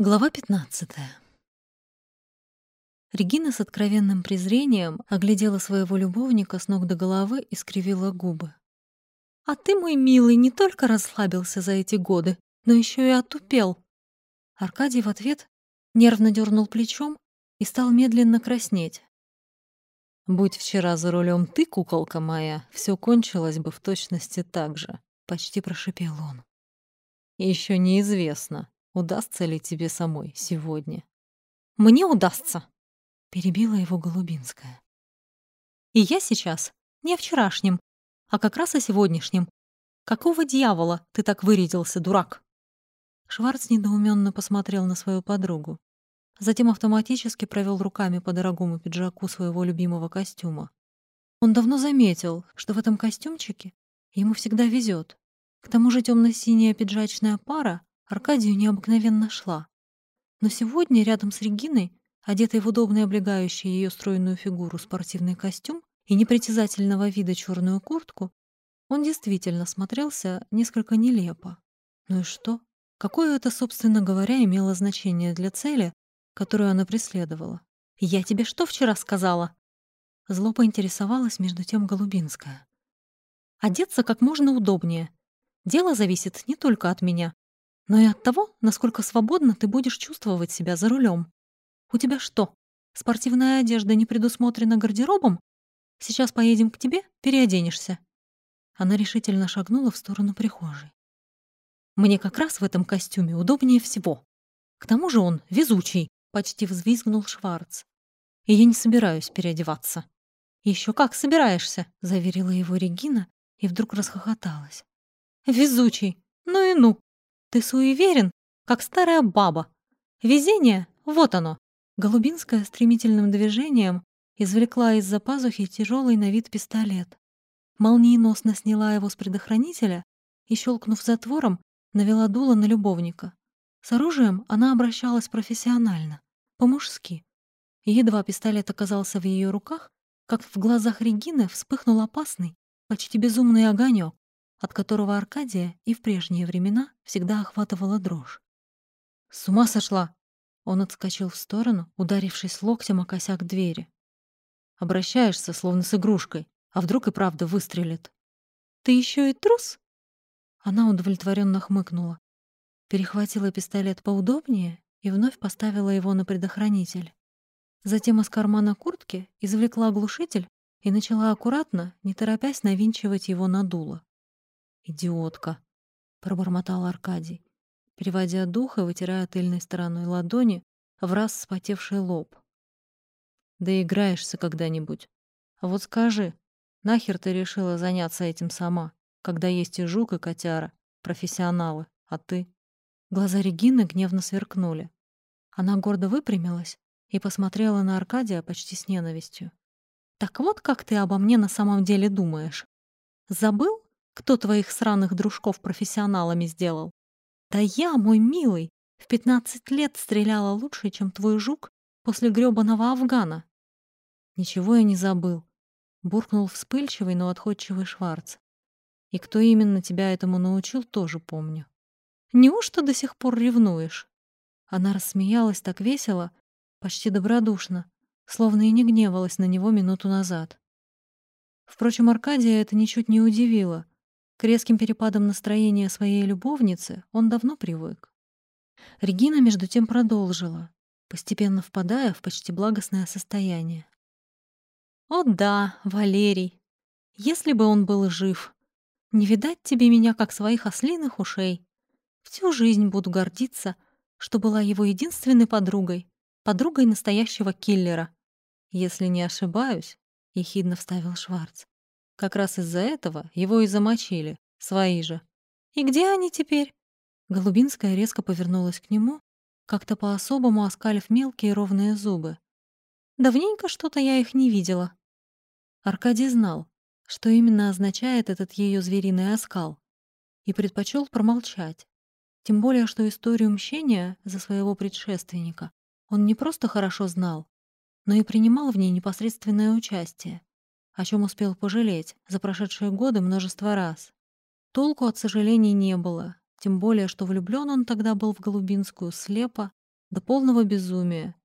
Глава 15. Регина с откровенным презрением оглядела своего любовника с ног до головы и скривила губы. «А ты, мой милый, не только расслабился за эти годы, но еще и отупел». Аркадий в ответ нервно дернул плечом и стал медленно краснеть. «Будь вчера за рулем ты, куколка моя, все кончилось бы в точности так же», — почти прошипел он. Еще неизвестно, Удастся ли тебе самой сегодня? Мне удастся, перебила его Голубинская. И я сейчас не о вчерашнем, а как раз о сегодняшнем. Какого дьявола ты так вырядился, дурак? Шварц недоуменно посмотрел на свою подругу. Затем автоматически провел руками по дорогому пиджаку своего любимого костюма. Он давно заметил, что в этом костюмчике ему всегда везет. К тому же темно-синяя пиджачная пара Аркадию необыкновенно шла. Но сегодня рядом с Региной, одетой в удобный облегающий ее стройную фигуру спортивный костюм и непритязательного вида черную куртку, он действительно смотрелся несколько нелепо. Ну и что? Какое это, собственно говоря, имело значение для цели, которую она преследовала? «Я тебе что вчера сказала?» Зло поинтересовалась между тем Голубинская. «Одеться как можно удобнее. Дело зависит не только от меня, но и от того, насколько свободно ты будешь чувствовать себя за рулем. У тебя что, спортивная одежда не предусмотрена гардеробом? Сейчас поедем к тебе, переоденешься». Она решительно шагнула в сторону прихожей. «Мне как раз в этом костюме удобнее всего. К тому же он везучий», — почти взвизгнул Шварц. «И я не собираюсь переодеваться». Еще как собираешься», — заверила его Регина и вдруг расхохоталась. «Везучий! Ну и ну! Ты суеверен, как старая баба. Везение — вот оно. Голубинская стремительным движением извлекла из-за пазухи тяжелый на вид пистолет. Молниеносно сняла его с предохранителя и, щелкнув затвором, навела дуло на любовника. С оружием она обращалась профессионально, по-мужски. Едва пистолет оказался в ее руках, как в глазах Регины вспыхнул опасный, почти безумный огонек от которого Аркадия и в прежние времена всегда охватывала дрожь. «С ума сошла!» Он отскочил в сторону, ударившись локтем о косяк двери. «Обращаешься, словно с игрушкой, а вдруг и правда выстрелит?» «Ты еще и трус?» Она удовлетворенно хмыкнула, перехватила пистолет поудобнее и вновь поставила его на предохранитель. Затем из кармана куртки извлекла глушитель и начала аккуратно, не торопясь, навинчивать его на дуло. «Идиотка!» — пробормотал Аркадий, переводя дух и вытирая тыльной стороной ладони в раз вспотевший лоб. «Да играешься когда-нибудь. А вот скажи, нахер ты решила заняться этим сама, когда есть и жук, и котяра, профессионалы, а ты?» Глаза Регины гневно сверкнули. Она гордо выпрямилась и посмотрела на Аркадия почти с ненавистью. «Так вот как ты обо мне на самом деле думаешь. Забыл, кто твоих сраных дружков профессионалами сделал? Да я, мой милый, в пятнадцать лет стреляла лучше, чем твой жук после грёбаного Афгана. Ничего я не забыл. Буркнул вспыльчивый, но отходчивый Шварц. И кто именно тебя этому научил, тоже помню. Неужто до сих пор ревнуешь? Она рассмеялась так весело, почти добродушно, словно и не гневалась на него минуту назад. Впрочем, Аркадия это ничуть не удивило. К резким перепадам настроения своей любовницы он давно привык. Регина между тем продолжила, постепенно впадая в почти благостное состояние. «О да, Валерий, если бы он был жив, не видать тебе меня, как своих ослиных ушей. Всю жизнь буду гордиться, что была его единственной подругой, подругой настоящего киллера. Если не ошибаюсь, — ехидно вставил Шварц. Как раз из-за этого его и замочили, свои же. И где они теперь? Голубинская резко повернулась к нему, как-то по-особому оскалив мелкие ровные зубы. Давненько что-то я их не видела. Аркадий знал, что именно означает этот ее звериный оскал, и предпочел промолчать. Тем более, что историю мщения за своего предшественника он не просто хорошо знал, но и принимал в ней непосредственное участие о чем успел пожалеть за прошедшие годы множество раз. Толку от сожалений не было, тем более, что влюблен он тогда был в Голубинскую слепо до полного безумия,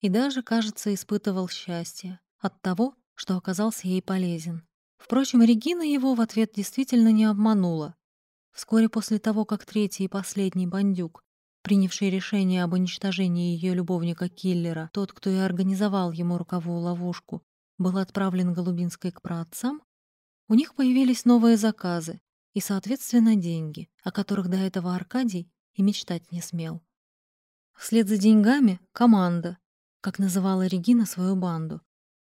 и даже, кажется, испытывал счастье от того, что оказался ей полезен. Впрочем, Регина его в ответ действительно не обманула. Вскоре после того, как третий и последний бандюк, принявший решение об уничтожении ее любовника-киллера, тот, кто и организовал ему руковую ловушку, был отправлен Голубинской к праотцам, у них появились новые заказы и, соответственно, деньги, о которых до этого Аркадий и мечтать не смел. Вслед за деньгами — команда, как называла Регина свою банду,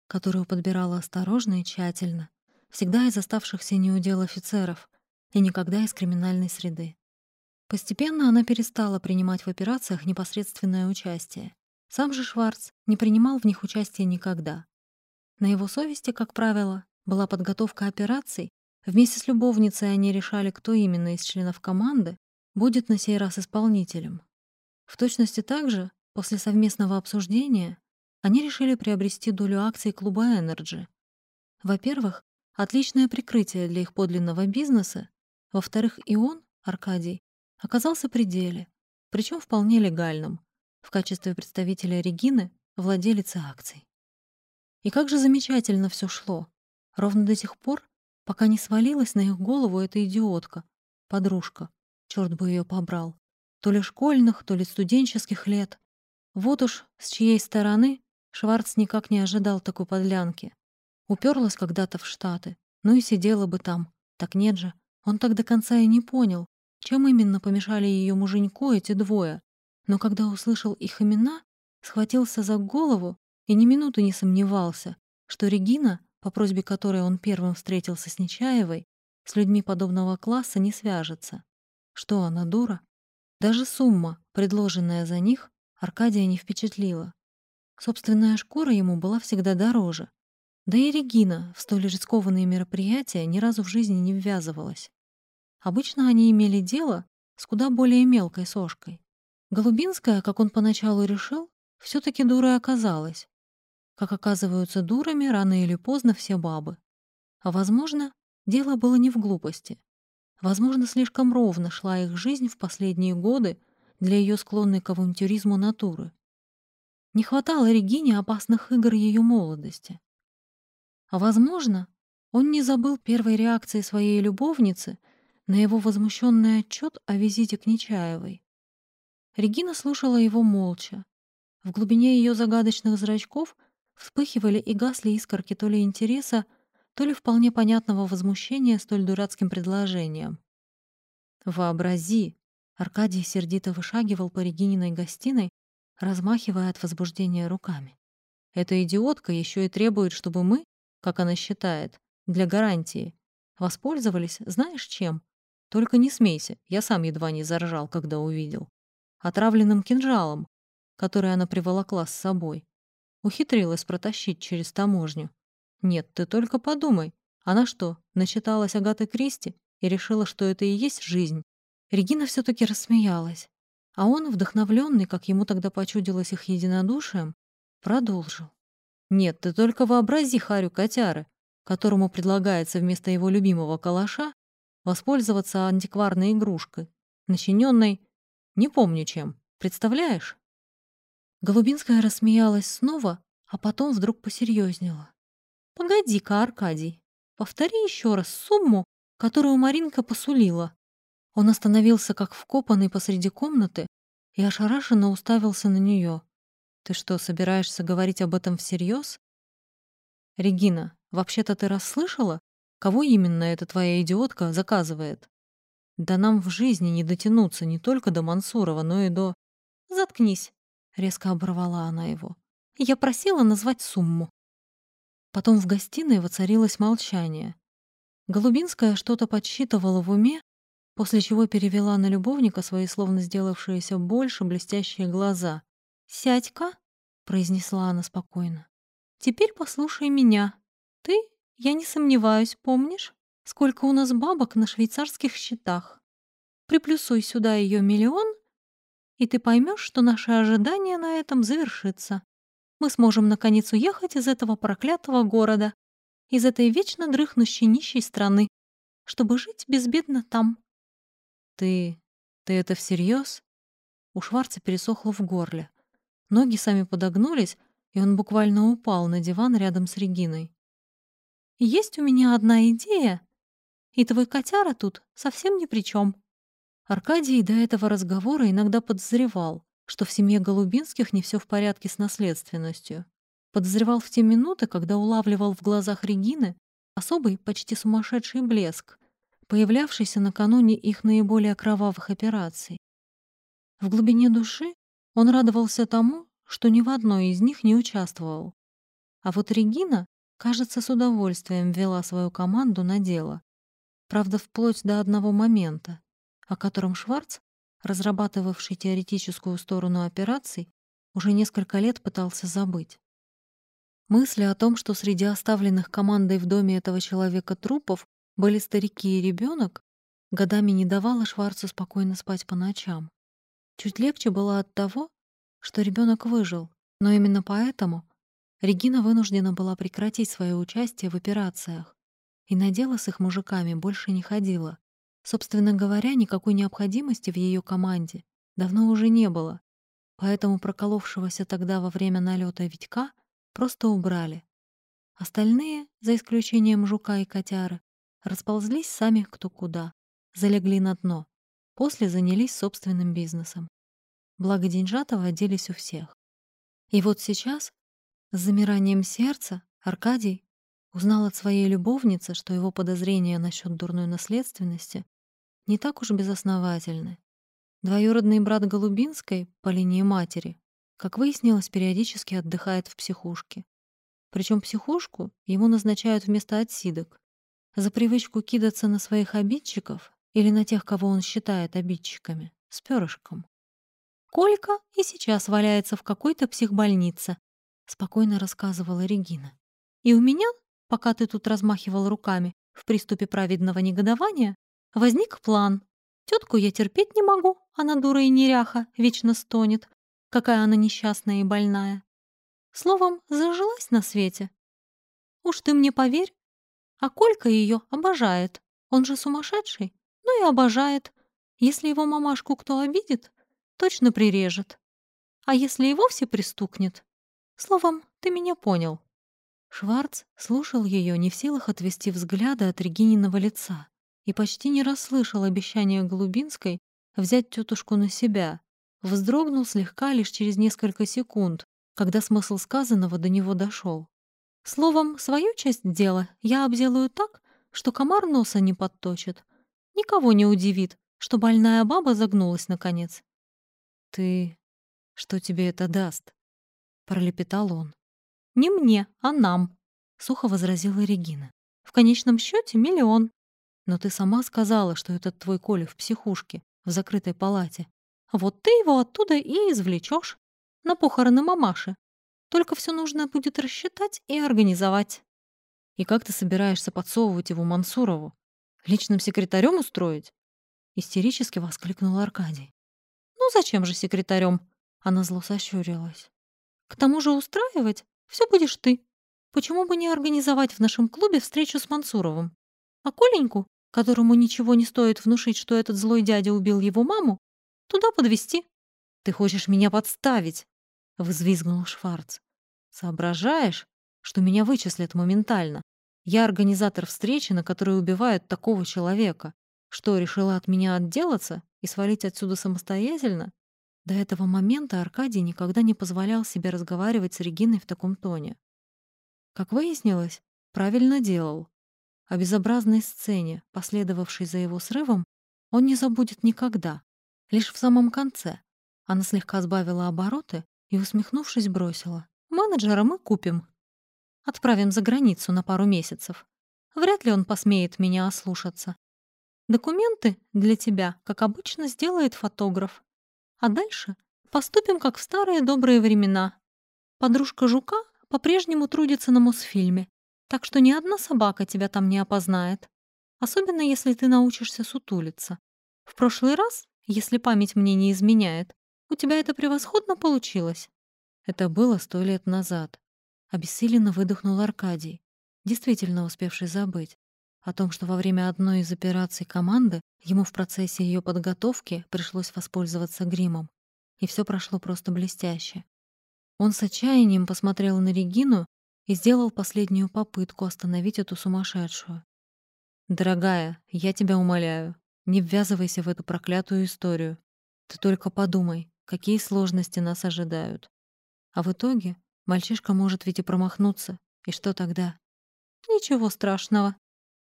которую подбирала осторожно и тщательно, всегда из оставшихся неудел офицеров и никогда из криминальной среды. Постепенно она перестала принимать в операциях непосредственное участие. Сам же Шварц не принимал в них участия никогда. На его совести, как правило, была подготовка операций. Вместе с любовницей они решали, кто именно из членов команды будет на сей раз исполнителем. В точности так же, после совместного обсуждения, они решили приобрести долю акций клуба Energy. Во-первых, отличное прикрытие для их подлинного бизнеса. Во-вторых, и он, Аркадий, оказался при деле, причем вполне легальном, в качестве представителя Регины, владелицы акций. И как же замечательно все шло. Ровно до тех пор, пока не свалилась на их голову эта идиотка, подружка, черт бы ее побрал, то ли школьных, то ли студенческих лет. Вот уж с чьей стороны Шварц никак не ожидал такой подлянки. Уперлась когда-то в Штаты, ну и сидела бы там. Так нет же, он так до конца и не понял, чем именно помешали ее муженьку эти двое. Но когда услышал их имена, схватился за голову и ни минуты не сомневался, что Регина, по просьбе которой он первым встретился с Нечаевой, с людьми подобного класса не свяжется. Что она, дура? Даже сумма, предложенная за них, Аркадия не впечатлила. Собственная шкура ему была всегда дороже. Да и Регина в столь рискованные мероприятия ни разу в жизни не ввязывалась. Обычно они имели дело с куда более мелкой сошкой. Голубинская, как он поначалу решил, все таки дурой оказалась. Как оказываются дурами рано или поздно все бабы. А, возможно, дело было не в глупости. Возможно, слишком ровно шла их жизнь в последние годы для ее склонной к авантюризму натуры. Не хватало Регине опасных игр ее молодости. А возможно, он не забыл первой реакции своей любовницы на его возмущенный отчет о визите к Нечаевой. Регина слушала его молча. В глубине ее загадочных зрачков вспыхивали и гасли искорки то ли интереса, то ли вполне понятного возмущения столь дурацким предложением. «Вообрази!» Аркадий сердито вышагивал по Регининой гостиной, размахивая от возбуждения руками. Эта идиотка еще и требует, чтобы мы, как она считает, для гарантии, воспользовались знаешь чем? Только не смейся, я сам едва не заржал, когда увидел. Отравленным кинжалом, который она приволокла с собой. Ухитрилась протащить через таможню. Нет, ты только подумай. Она что, начиталась Агаты Кристи и решила, что это и есть жизнь? Регина все таки рассмеялась. А он, вдохновленный, как ему тогда почудилось их единодушием, продолжил. «Нет, ты только вообрази Харю котяры, которому предлагается вместо его любимого калаша воспользоваться антикварной игрушкой, начиненной не помню чем. Представляешь?» Голубинская рассмеялась снова, а потом вдруг посерьезнела. «Погоди-ка, Аркадий, повтори еще раз сумму, которую Маринка посулила». Он остановился как вкопанный посреди комнаты и ошарашенно уставился на нее. «Ты что, собираешься говорить об этом всерьез? «Регина, вообще-то ты расслышала, кого именно эта твоя идиотка заказывает? Да нам в жизни не дотянуться не только до Мансурова, но и до...» «Заткнись», — резко оборвала она его. «Я просила назвать сумму». Потом в гостиной воцарилось молчание. Голубинская что-то подсчитывала в уме, после чего перевела на любовника свои словно сделавшиеся больше блестящие глаза. «Сядь-ка», — произнесла она спокойно. «Теперь послушай меня. Ты, я не сомневаюсь, помнишь, сколько у нас бабок на швейцарских счетах? Приплюсуй сюда ее миллион, и ты поймешь, что наше ожидание на этом завершится. Мы сможем наконец уехать из этого проклятого города, из этой вечно дрыхнущей нищей страны, чтобы жить безбедно там. «Ты... ты это всерьез? У Шварца пересохло в горле. Ноги сами подогнулись, и он буквально упал на диван рядом с Региной. «Есть у меня одна идея, и твой котяра тут совсем ни при чем. Аркадий до этого разговора иногда подозревал, что в семье Голубинских не все в порядке с наследственностью. Подозревал в те минуты, когда улавливал в глазах Регины особый, почти сумасшедший блеск, появлявшийся накануне их наиболее кровавых операций. В глубине души он радовался тому, что ни в одной из них не участвовал. А вот Регина, кажется, с удовольствием вела свою команду на дело. Правда, вплоть до одного момента, о котором Шварц, разрабатывавший теоретическую сторону операций, уже несколько лет пытался забыть. Мысли о том, что среди оставленных командой в доме этого человека трупов были старики и ребенок, годами не давала Шварцу спокойно спать по ночам. Чуть легче было от того, что ребенок выжил, но именно поэтому Регина вынуждена была прекратить свое участие в операциях и на дело с их мужиками больше не ходила. Собственно говоря, никакой необходимости в ее команде давно уже не было, поэтому проколовшегося тогда во время налета Витька просто убрали. Остальные, за исключением жука и котяры, расползлись сами кто куда, залегли на дно. После занялись собственным бизнесом. Благо деньжата водились у всех. И вот сейчас, с замиранием сердца, Аркадий узнал от своей любовницы, что его подозрения насчет дурной наследственности не так уж безосновательны. Двоюродный брат Голубинской по линии матери, как выяснилось, периодически отдыхает в психушке. Причем психушку ему назначают вместо отсидок. За привычку кидаться на своих обидчиков или на тех, кого он считает обидчиками, с перышком. «Колька и сейчас валяется в какой-то психбольнице», — спокойно рассказывала Регина. «И у меня, пока ты тут размахивал руками в приступе праведного негодования, возник план. Тетку я терпеть не могу, она дура и неряха, вечно стонет. Какая она несчастная и больная. Словом, зажилась на свете. Уж ты мне поверь, а Колька ее обожает. Он же сумасшедший ну и обожает. Если его мамашку кто обидит, точно прирежет. А если и вовсе пристукнет? Словом, ты меня понял». Шварц слушал ее, не в силах отвести взгляда от Регининого лица, и почти не расслышал обещания Голубинской взять тетушку на себя. Вздрогнул слегка лишь через несколько секунд, когда смысл сказанного до него дошел. Словом, свою часть дела я обделаю так, что комар носа не подточит, Никого не удивит, что больная баба загнулась наконец. «Ты... что тебе это даст?» — пролепетал он. «Не мне, а нам», — сухо возразила Регина. «В конечном счете миллион. Но ты сама сказала, что этот твой Коля в психушке, в закрытой палате. Вот ты его оттуда и извлечешь на похороны мамаши. Только все нужно будет рассчитать и организовать». «И как ты собираешься подсовывать его Мансурову?» Личным секретарем устроить?» Истерически воскликнул Аркадий. «Ну зачем же секретарем? Она зло сощурилась. «К тому же устраивать все будешь ты. Почему бы не организовать в нашем клубе встречу с Мансуровым? А Коленьку, которому ничего не стоит внушить, что этот злой дядя убил его маму, туда подвести. «Ты хочешь меня подставить?» — взвизгнул Шварц. «Соображаешь, что меня вычислят моментально? Я организатор встречи, на которой убивают такого человека. Что, решила от меня отделаться и свалить отсюда самостоятельно? До этого момента Аркадий никогда не позволял себе разговаривать с Региной в таком тоне. Как выяснилось, правильно делал. О безобразной сцене, последовавшей за его срывом, он не забудет никогда. Лишь в самом конце она слегка сбавила обороты и, усмехнувшись, бросила. «Менеджера мы купим, Отправим за границу на пару месяцев. Вряд ли он посмеет меня ослушаться. Документы для тебя, как обычно, сделает фотограф. А дальше поступим, как в старые добрые времена. Подружка Жука по-прежнему трудится на Мосфильме, так что ни одна собака тебя там не опознает. Особенно, если ты научишься сутулиться. В прошлый раз, если память мне не изменяет, у тебя это превосходно получилось. Это было сто лет назад. Обессиленно выдохнул Аркадий, действительно успевший забыть о том, что во время одной из операций команды ему в процессе ее подготовки пришлось воспользоваться гримом. И все прошло просто блестяще. Он с отчаянием посмотрел на Регину и сделал последнюю попытку остановить эту сумасшедшую. «Дорогая, я тебя умоляю, не ввязывайся в эту проклятую историю. Ты только подумай, какие сложности нас ожидают. А в итоге мальчишка может ведь и промахнуться. И что тогда? Ничего страшного.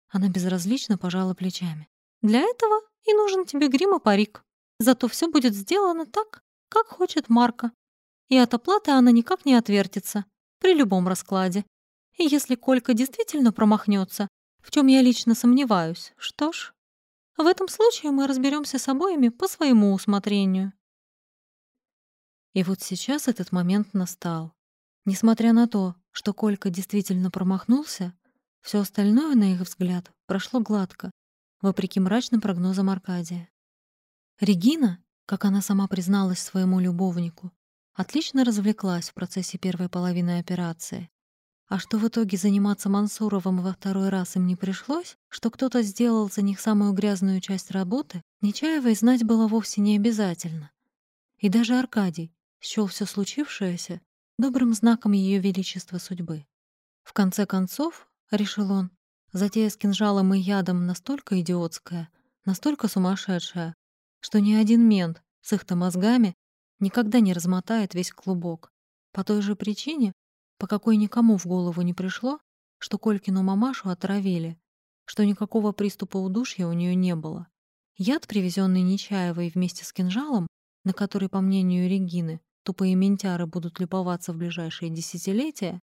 Она безразлично пожала плечами. Для этого и нужен тебе грим и парик. Зато все будет сделано так, как хочет Марка. И от оплаты она никак не отвертится при любом раскладе. И если Колька действительно промахнется, в чем я лично сомневаюсь, что ж, в этом случае мы разберемся с обоими по своему усмотрению. И вот сейчас этот момент настал. Несмотря на то, что Колька действительно промахнулся, все остальное, на их взгляд, прошло гладко, вопреки мрачным прогнозам Аркадия. Регина, как она сама призналась своему любовнику, отлично развлеклась в процессе первой половины операции. А что в итоге заниматься Мансуровым во второй раз им не пришлось, что кто-то сделал за них самую грязную часть работы, Нечаевой знать было вовсе не обязательно. И даже Аркадий, счёл все случившееся добрым знаком Ее Величества судьбы. В конце концов, решил он, затея с кинжалом и ядом настолько идиотская, настолько сумасшедшая, что ни один мент с их-то мозгами никогда не размотает весь клубок. По той же причине, по какой никому в голову не пришло, что Колькину мамашу отравили, что никакого приступа удушья у нее не было. Яд, привезенный Нечаевой вместе с кинжалом, на который, по мнению Регины, тупые ментяры будут любоваться в ближайшие десятилетия,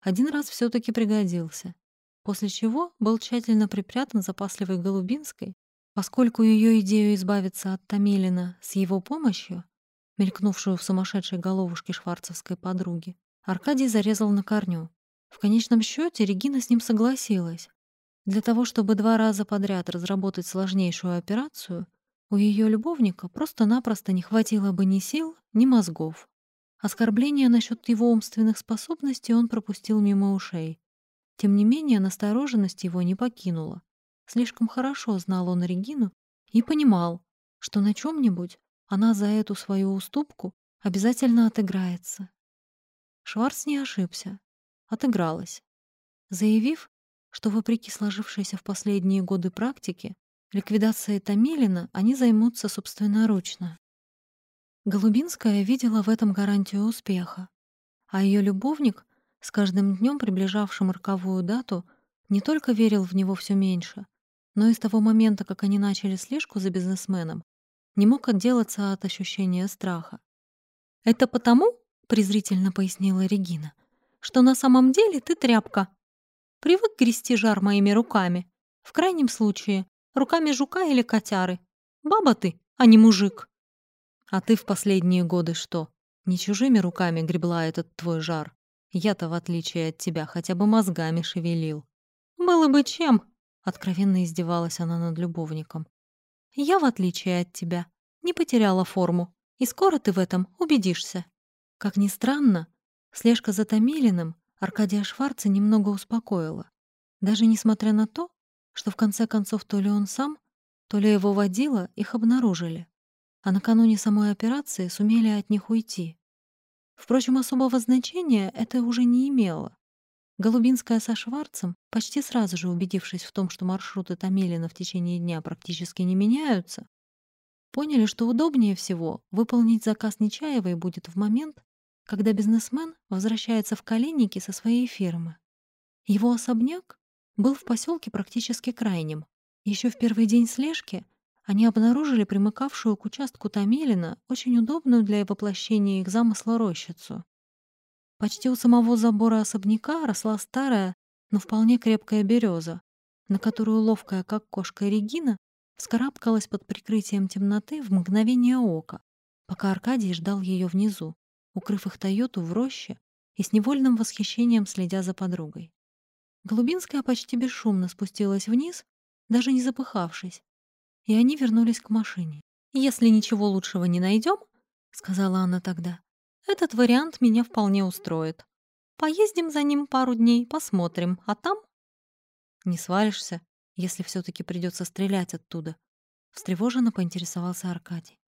один раз все таки пригодился, после чего был тщательно припрятан запасливой Голубинской, поскольку ее идею избавиться от Томилина с его помощью, мелькнувшую в сумасшедшей головушке шварцевской подруги, Аркадий зарезал на корню. В конечном счете Регина с ним согласилась. Для того, чтобы два раза подряд разработать сложнейшую операцию, у ее любовника просто-напросто не хватило бы ни сил, ни мозгов. Оскорбления насчет его умственных способностей он пропустил мимо ушей. Тем не менее, настороженность его не покинула. Слишком хорошо знал он Регину и понимал, что на чем нибудь она за эту свою уступку обязательно отыграется. Шварц не ошибся. Отыгралась. Заявив, что вопреки сложившейся в последние годы практике, Ликвидацией Томилина они займутся собственноручно. Голубинская видела в этом гарантию успеха, а ее любовник, с каждым днем приближавшим роковую дату, не только верил в него все меньше, но и с того момента, как они начали слежку за бизнесменом, не мог отделаться от ощущения страха. «Это потому, — презрительно пояснила Регина, — что на самом деле ты тряпка. Привык грести жар моими руками. В крайнем случае, руками жука или котяры. Баба ты, а не мужик. А ты в последние годы что, не чужими руками гребла этот твой жар? Я-то, в отличие от тебя, хотя бы мозгами шевелил. Было бы чем, откровенно издевалась она над любовником. Я, в отличие от тебя, не потеряла форму, и скоро ты в этом убедишься. Как ни странно, слежка за Томилиным Аркадия Шварца немного успокоила. Даже несмотря на то, что в конце концов то ли он сам, то ли его водила, их обнаружили, а накануне самой операции сумели от них уйти. Впрочем, особого значения это уже не имело. Голубинская со Шварцем, почти сразу же убедившись в том, что маршруты Томилина в течение дня практически не меняются, поняли, что удобнее всего выполнить заказ Нечаевой будет в момент, когда бизнесмен возвращается в Калиники со своей фирмы. Его особняк был в поселке практически крайним. Еще в первый день слежки они обнаружили примыкавшую к участку Томилина очень удобную для воплощения их замысла рощицу. Почти у самого забора особняка росла старая, но вполне крепкая береза, на которую ловкая, как кошка Регина, вскарабкалась под прикрытием темноты в мгновение ока, пока Аркадий ждал ее внизу, укрыв их Тойоту в роще и с невольным восхищением следя за подругой. Голубинская почти бесшумно спустилась вниз, даже не запыхавшись, и они вернулись к машине. «Если ничего лучшего не найдем, сказала она тогда, — «этот вариант меня вполне устроит. Поездим за ним пару дней, посмотрим, а там...» «Не свалишься, если все таки придется стрелять оттуда», — встревоженно поинтересовался Аркадий.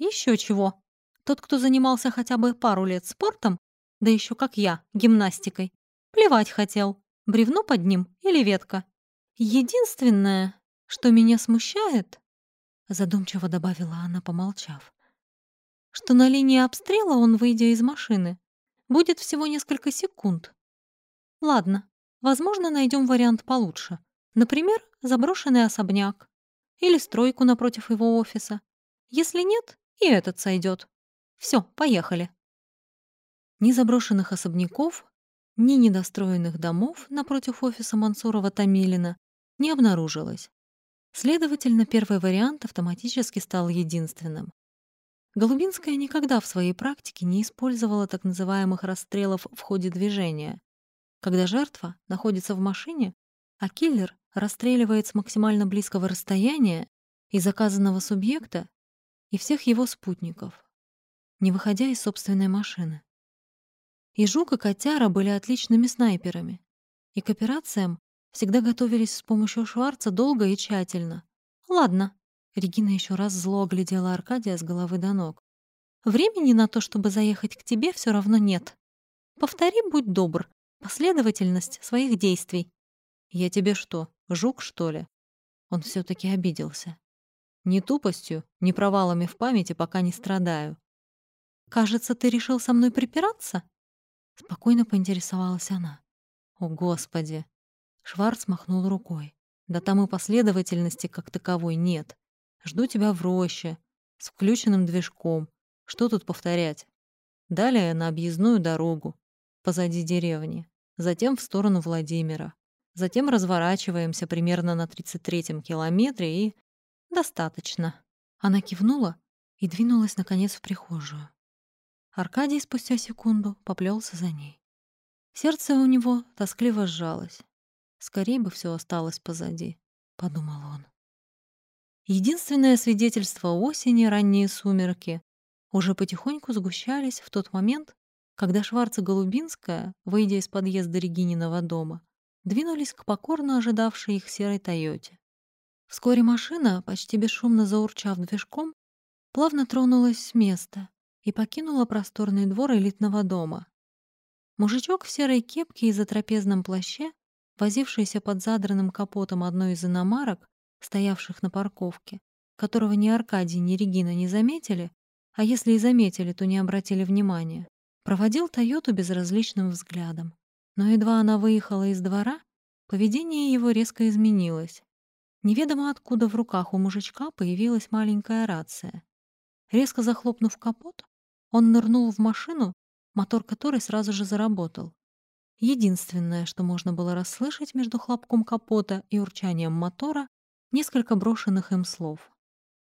Еще чего. Тот, кто занимался хотя бы пару лет спортом, Да еще как я, гимнастикой. Плевать хотел, бревно под ним или ветка. Единственное, что меня смущает, задумчиво добавила она, помолчав, что на линии обстрела он, выйдя из машины, будет всего несколько секунд. Ладно, возможно, найдем вариант получше. Например, заброшенный особняк или стройку напротив его офиса. Если нет, и этот сойдет. Все, поехали. Ни заброшенных особняков, ни недостроенных домов напротив офиса Мансурова-Томилина не обнаружилось. Следовательно, первый вариант автоматически стал единственным. Голубинская никогда в своей практике не использовала так называемых расстрелов в ходе движения, когда жертва находится в машине, а киллер расстреливает с максимально близкого расстояния и заказанного субъекта, и всех его спутников, не выходя из собственной машины. И Жук и Котяра были отличными снайперами, и к операциям всегда готовились с помощью Шварца долго и тщательно. «Ладно», — Регина еще раз зло оглядела Аркадия с головы до ног. «Времени на то, чтобы заехать к тебе, все равно нет. Повтори, будь добр, последовательность своих действий». «Я тебе что, жук, что ли?» Он все таки обиделся. Ни тупостью, ни провалами в памяти пока не страдаю. «Кажется, ты решил со мной припираться?» Спокойно поинтересовалась она. «О, Господи!» Шварц махнул рукой. «Да там и последовательности как таковой нет. Жду тебя в роще, с включенным движком. Что тут повторять? Далее на объездную дорогу, позади деревни, затем в сторону Владимира. Затем разворачиваемся примерно на 33-м километре и «Достаточно». Она кивнула и двинулась, наконец, в прихожую. Аркадий спустя секунду поплелся за ней. Сердце у него тоскливо сжалось. «Скорей бы все осталось позади», — подумал он. Единственное свидетельство осени, ранние сумерки, уже потихоньку сгущались в тот момент, когда Шварца Голубинская, выйдя из подъезда Регининого дома, двинулись к покорно ожидавшей их серой «Тойоте». Вскоре машина, почти бесшумно заурчав движком, плавно тронулась с места и покинула просторный двор элитного дома. Мужичок в серой кепке и затрапезном плаще, возившийся под задранным капотом одной из иномарок, стоявших на парковке, которого ни Аркадий, ни Регина не заметили, а если и заметили, то не обратили внимания, проводил Тойоту безразличным взглядом. Но едва она выехала из двора, поведение его резко изменилось. Неведомо откуда в руках у мужичка появилась маленькая рация. Резко захлопнув капот, он нырнул в машину, мотор которой сразу же заработал. Единственное, что можно было расслышать между хлопком капота и урчанием мотора, несколько брошенных им слов.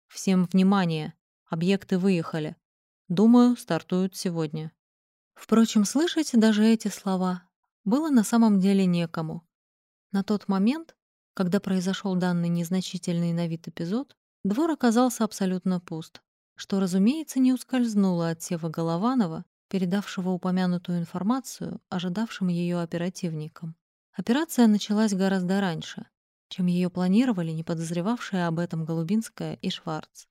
«Всем внимание! Объекты выехали. Думаю, стартуют сегодня». Впрочем, слышать даже эти слова было на самом деле некому. На тот момент когда произошел данный незначительный на вид эпизод, двор оказался абсолютно пуст, что, разумеется, не ускользнуло от Сева Голованова, передавшего упомянутую информацию ожидавшим ее оперативникам. Операция началась гораздо раньше, чем ее планировали не подозревавшие об этом Голубинская и Шварц.